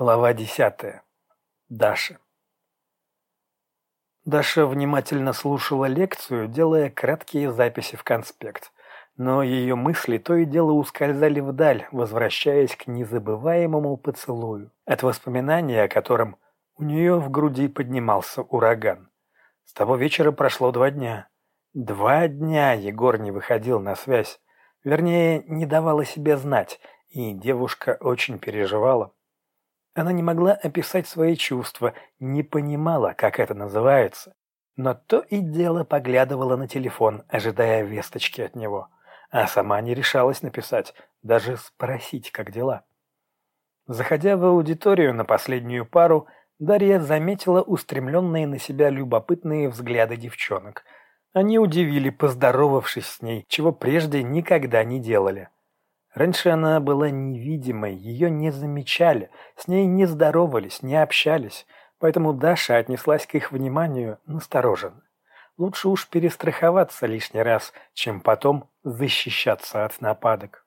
Глава десятая. Даша. Даша внимательно слушала лекцию, делая краткие записи в конспект. Но ее мысли то и дело ускользали вдаль, возвращаясь к незабываемому поцелую, от воспоминания о котором у нее в груди поднимался ураган. С того вечера прошло два дня. Два дня Егор не выходил на связь. Вернее, не давал о себе знать, и девушка очень переживала. Она не могла описать свои чувства, не понимала, как это называется, но то и дело поглядывала на телефон, ожидая весточки от него, а сама не решалась написать, даже спросить, как дела. Заходя в аудиторию на последнюю пару, Дарья заметила устремленные на себя любопытные взгляды девчонок. Они удивили, поздоровавшись с ней, чего прежде никогда не делали. Раньше она была невидимой, ее не замечали, с ней не здоровались, не общались, поэтому Даша отнеслась к их вниманию настороженно. Лучше уж перестраховаться лишний раз, чем потом защищаться от нападок.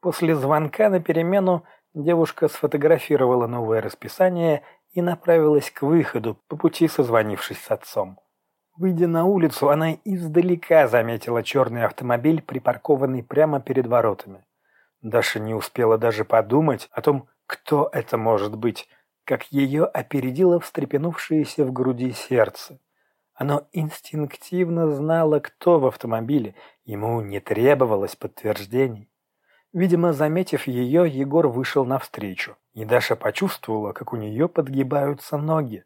После звонка на перемену девушка сфотографировала новое расписание и направилась к выходу, по пути созвонившись с отцом. Выйдя на улицу, она издалека заметила черный автомобиль, припаркованный прямо перед воротами. Даша не успела даже подумать о том, кто это может быть, как ее опередило встрепенувшееся в груди сердце. Оно инстинктивно знало, кто в автомобиле, ему не требовалось подтверждений. Видимо, заметив ее, Егор вышел навстречу, и Даша почувствовала, как у нее подгибаются ноги.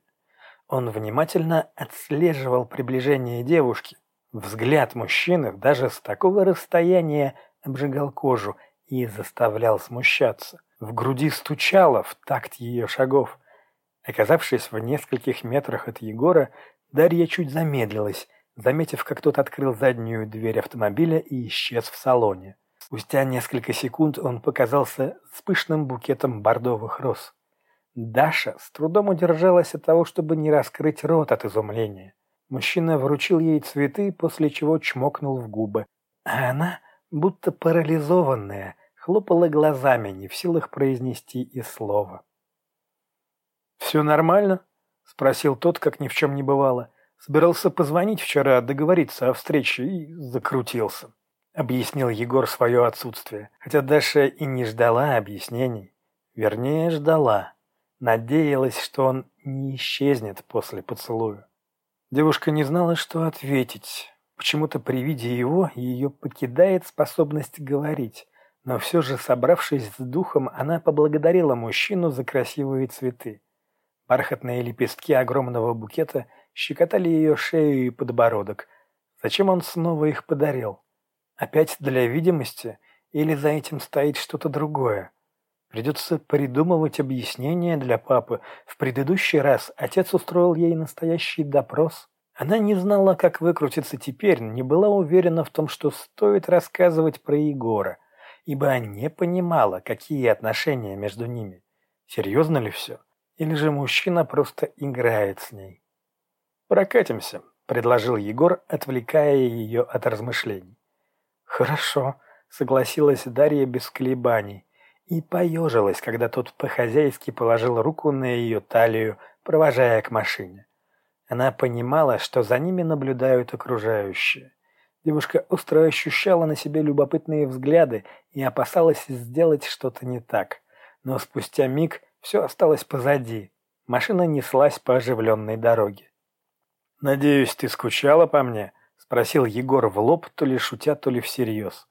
Он внимательно отслеживал приближение девушки. Взгляд мужчины даже с такого расстояния обжигал кожу и заставлял смущаться. В груди стучало в такт ее шагов. Оказавшись в нескольких метрах от Егора, Дарья чуть замедлилась, заметив, как тот открыл заднюю дверь автомобиля и исчез в салоне. Спустя несколько секунд он показался с пышным букетом бордовых роз. Даша с трудом удержалась от того, чтобы не раскрыть рот от изумления. Мужчина вручил ей цветы, после чего чмокнул в губы. А она, будто парализованная, хлопала глазами, не в силах произнести и слова. «Все нормально?» — спросил тот, как ни в чем не бывало. Собирался позвонить вчера, договориться о встрече и закрутился. Объяснил Егор свое отсутствие, хотя Даша и не ждала объяснений. Вернее, ждала. Надеялась, что он не исчезнет после поцелуя. Девушка не знала, что ответить. Почему-то при виде его ее покидает способность говорить. Но все же, собравшись с духом, она поблагодарила мужчину за красивые цветы. Бархатные лепестки огромного букета щекотали ее шею и подбородок. Зачем он снова их подарил? Опять для видимости? Или за этим стоит что-то другое? Придется придумывать объяснение для папы. В предыдущий раз отец устроил ей настоящий допрос. Она не знала, как выкрутиться теперь, не была уверена в том, что стоит рассказывать про Егора, ибо не понимала, какие отношения между ними. Серьезно ли все? Или же мужчина просто играет с ней? «Прокатимся», — предложил Егор, отвлекая ее от размышлений. «Хорошо», — согласилась Дарья без колебаний и поежилась, когда тот по-хозяйски положил руку на ее талию, провожая к машине. Она понимала, что за ними наблюдают окружающие. Девушка остро ощущала на себе любопытные взгляды и опасалась сделать что-то не так. Но спустя миг все осталось позади. Машина неслась по оживленной дороге. «Надеюсь, ты скучала по мне?» — спросил Егор в лоб, то ли шутя, то ли всерьез.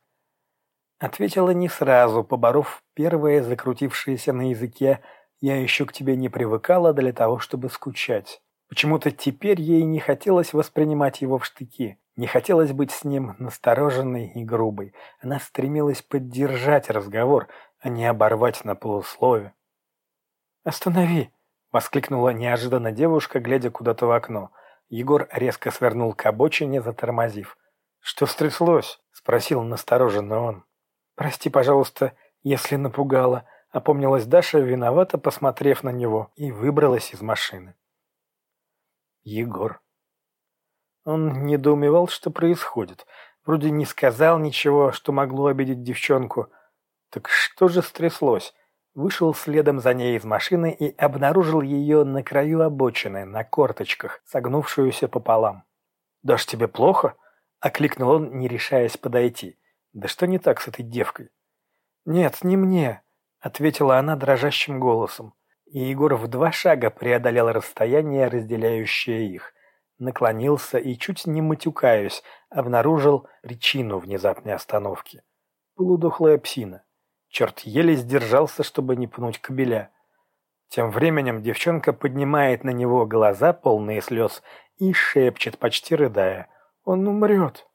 Ответила не сразу, поборов первое закрутившееся на языке «я еще к тебе не привыкала для того, чтобы скучать». Почему-то теперь ей не хотелось воспринимать его в штыки, не хотелось быть с ним настороженной и грубой. Она стремилась поддержать разговор, а не оборвать на полуслове. «Останови!» — воскликнула неожиданно девушка, глядя куда-то в окно. Егор резко свернул к обочине, затормозив. «Что стряслось?» — спросил настороженно он. «Прости, пожалуйста, если напугала», — опомнилась Даша, виновато посмотрев на него, и выбралась из машины. Егор. Он недоумевал, что происходит. Вроде не сказал ничего, что могло обидеть девчонку. Так что же стряслось? вышел следом за ней из машины и обнаружил ее на краю обочины, на корточках, согнувшуюся пополам. «Дашь тебе плохо?» — окликнул он, не решаясь подойти. «Да что не так с этой девкой?» «Нет, не мне», — ответила она дрожащим голосом. И Егор в два шага преодолел расстояние, разделяющее их. Наклонился и, чуть не матюкаясь, обнаружил причину внезапной остановки. Полудохлая псина. Черт еле сдержался, чтобы не пнуть кобеля. Тем временем девчонка поднимает на него глаза, полные слез, и шепчет, почти рыдая. «Он умрет».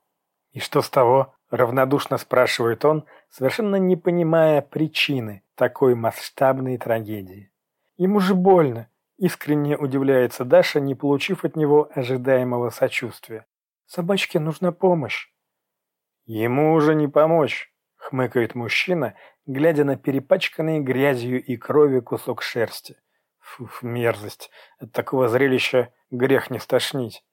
«И что с того?» — равнодушно спрашивает он, совершенно не понимая причины такой масштабной трагедии. «Ему же больно», — искренне удивляется Даша, не получив от него ожидаемого сочувствия. «Собачке нужна помощь». «Ему уже не помочь», — хмыкает мужчина глядя на перепачканный грязью и кровью кусок шерсти. Фуф, мерзость. От такого зрелища грех не стошнить.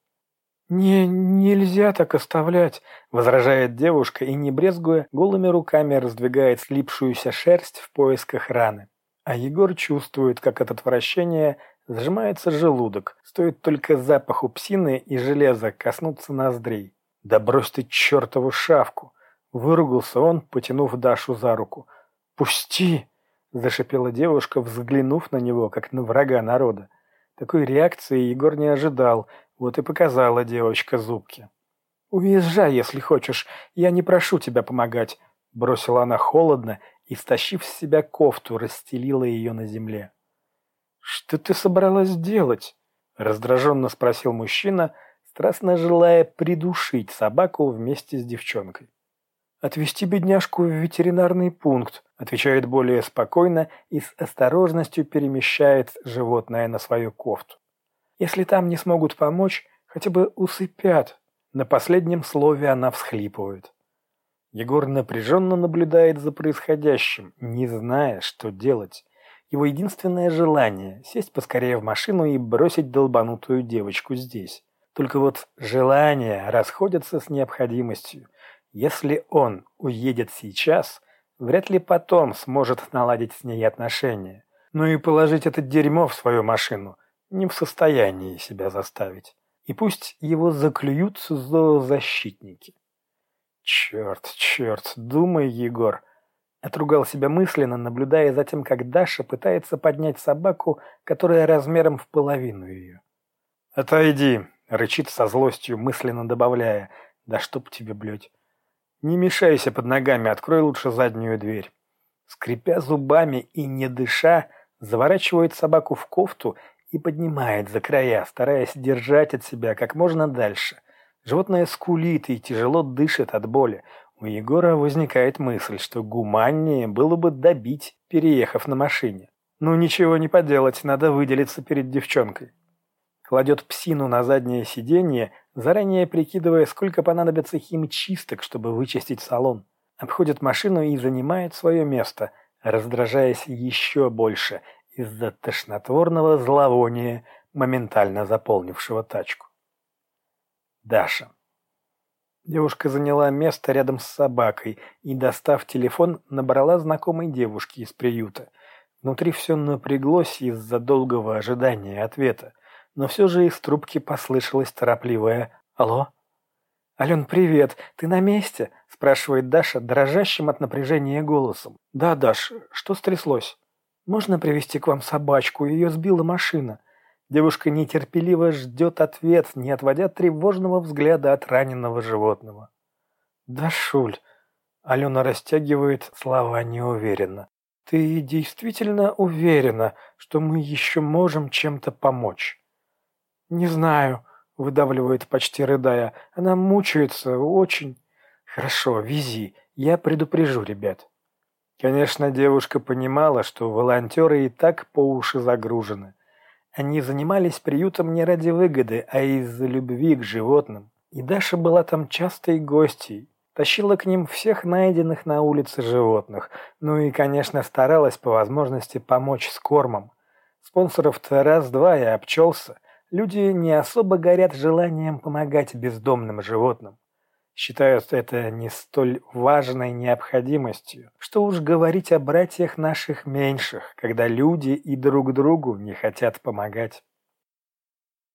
«Не, нельзя так оставлять», — возражает девушка и, не брезгуя, голыми руками раздвигает слипшуюся шерсть в поисках раны. А Егор чувствует, как от отвращения сжимается желудок, стоит только запаху псины и железа коснуться ноздрей. «Да брось ты чертову шавку!» Выругался он, потянув Дашу за руку. «Пусти!» – зашипела девушка, взглянув на него, как на врага народа. Такой реакции Егор не ожидал, вот и показала девочка зубки. «Уезжай, если хочешь, я не прошу тебя помогать», – бросила она холодно и, стащив с себя кофту, расстелила ее на земле. «Что ты собралась делать?» – раздраженно спросил мужчина, страстно желая придушить собаку вместе с девчонкой. «Отвезти бедняжку в ветеринарный пункт», отвечает более спокойно и с осторожностью перемещает животное на свою кофту. «Если там не смогут помочь, хотя бы усыпят». На последнем слове она всхлипывает. Егор напряженно наблюдает за происходящим, не зная, что делать. Его единственное желание – сесть поскорее в машину и бросить долбанутую девочку здесь. Только вот желания расходятся с необходимостью, если он уедет сейчас, вряд ли потом сможет наладить с ней отношения. Ну и положить это дерьмо в свою машину не в состоянии себя заставить. И пусть его заклюют зоозащитники. Черт, черт, думай, Егор. Отругал себя мысленно, наблюдая за тем, как Даша пытается поднять собаку, которая размером в половину ее. «Отойди!» — рычит со злостью, мысленно добавляя. «Да чтоб тебе, блядь!» Не мешайся под ногами, открой лучше заднюю дверь. Скрипя зубами и не дыша, заворачивает собаку в кофту и поднимает за края, стараясь держать от себя как можно дальше. Животное скулит и тяжело дышит от боли. У Егора возникает мысль, что гуманнее было бы добить, переехав на машине. Ну ничего не поделать, надо выделиться перед девчонкой. Кладет псину на заднее сиденье, заранее прикидывая, сколько понадобится химчисток, чтобы вычистить салон. Обходит машину и занимает свое место, раздражаясь еще больше из-за тошнотворного зловония, моментально заполнившего тачку. Даша. Девушка заняла место рядом с собакой и, достав телефон, набрала знакомой девушки из приюта. Внутри все напряглось из-за долгого ожидания ответа но все же из трубки послышалось торопливое «Алло?» «Ален, привет! Ты на месте?» – спрашивает Даша, дрожащим от напряжения голосом. «Да, Даш, что стряслось?» «Можно привести к вам собачку? Ее сбила машина». Девушка нетерпеливо ждет ответ, не отводя тревожного взгляда от раненого животного. «Да, Шуль!» – Алена растягивает слова неуверенно. «Ты действительно уверена, что мы еще можем чем-то помочь?» «Не знаю», — выдавливает почти рыдая. «Она мучается очень». «Хорошо, вези, я предупрежу ребят». Конечно, девушка понимала, что волонтеры и так по уши загружены. Они занимались приютом не ради выгоды, а из-за любви к животным. И Даша была там частой гостьей, тащила к ним всех найденных на улице животных, ну и, конечно, старалась по возможности помочь с кормом. Спонсоров-то раз-два и обчелся, люди не особо горят желанием помогать бездомным животным. Считают это не столь важной необходимостью. Что уж говорить о братьях наших меньших, когда люди и друг другу не хотят помогать.